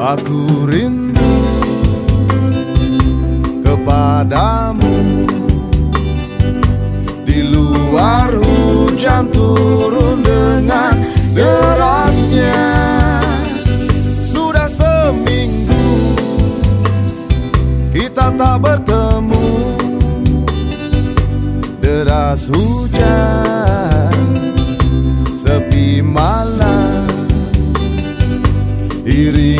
Aku rindu kepadamu. Di luar hujan turun dengan derasnya. Sudah seminggu kita tak bertemu. Deras hujan Sepi malam. Iringi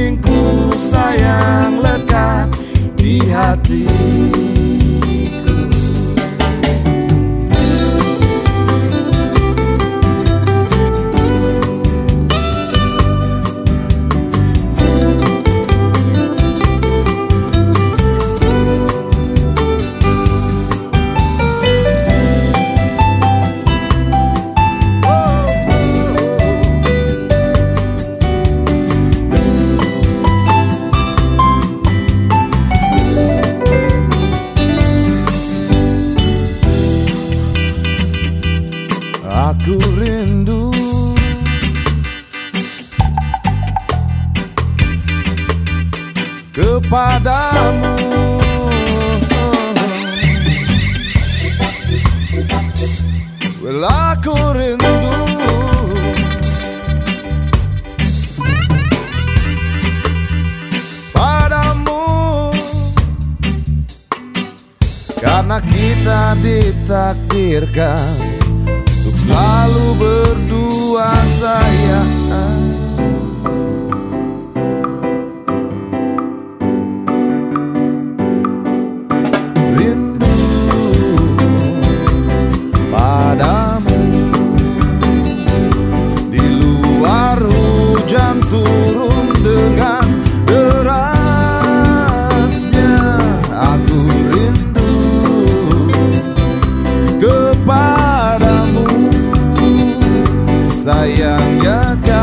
Aku rindu. Kepadamu. Well, aku rindu. Padamu. Karena kita ditakdirkan Falo Yeah, kekal